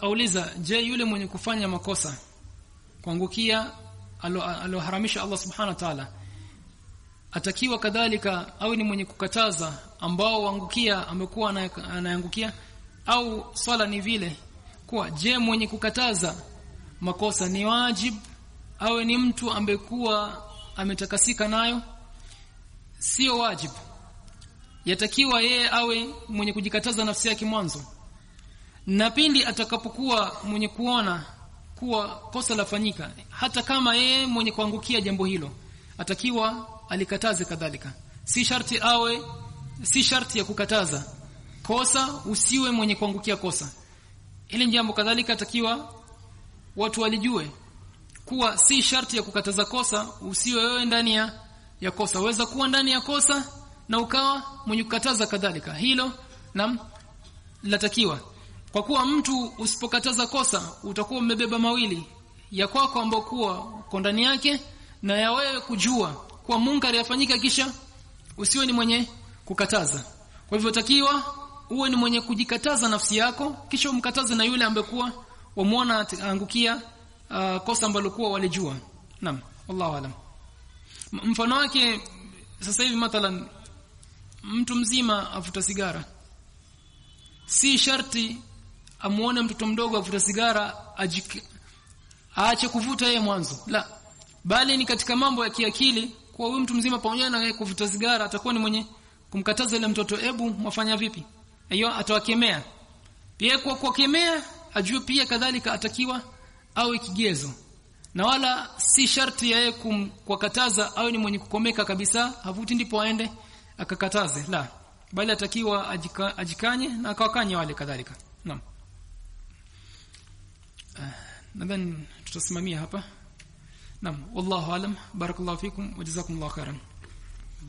auliza je yule mwenye kufanya makosa kuangukia aloharamisha Allah subhanahu wa ta'ala atakiwa kadhalika au ni mwenye kukataza ambao waangukia amekuwa anaangukia au swala ni vile kuwa je mwenye kukataza makosa ni wajib awe ni mtu ambekuwa ametakasika nayo? Sio wajib. Yatakiwa yeye awe mwenye kujikataza nafsi yake mwanzo na pindi atakapokuwa mwenye kuona kuwa kosa lafanyika hata kama yeye mwenye kuangukia jambo hilo atakiwa alikataze kadhalika. Si sharti awe si sharti ya kukataza kosa usiwe mwenye kuangukia kosa. Ili jambo kadhalika atakiwa watu walijue kuwa si sharti ya kukataza kosa usiwe wewe ndani ya, ya kosa. Weza kuwa ndani ya kosa na ukawa mwenye kukataza kadhalika. Hilo nam latakiwa kwa kuwa mtu usipokataza kosa utakuwa umebeba mawili ya kwako ambao kuwa uko ndani yake na ya wewe kujua kuwa munkari yafanyika kisha usiwe ni mwenye kukataza. Kwa hivyo takiwa uwe ni mwenye kujikataza nafsi yako kisha umkataze na yule ambaye kuwa wamuona angukia uh, kosa ambalo kuwa walijua. Naam wallahu alam. Mfano wake sasa hivi mathalan mtu mzima afuta sigara. Si sharti amuone mtoto mdogo avuta sigara ajike aache kuvuta yeye mwanzo. La bali ni katika mambo ya kiakili kwa huyu mtu mzima pamoja na yeye kuvuta sigara atakuwa ni mwenye kumkataza ile mtoto ebu mwafanya vipi? Hiyo atawakemea. Pia kwa kuwakemea ajue pia kadhalika atakiwa awe kigezo. Na wala si sharti yeye kumkataza awe ni mwenye kukomeka kabisa havuti ndipo aende akakataze. La bali atakiwa ajika, ajikanye na akawakanye wale kadhalika. Naam nadhani tutasimamia hapa naam wallahu alam barakallahu fikum wa jazakumullahu khairan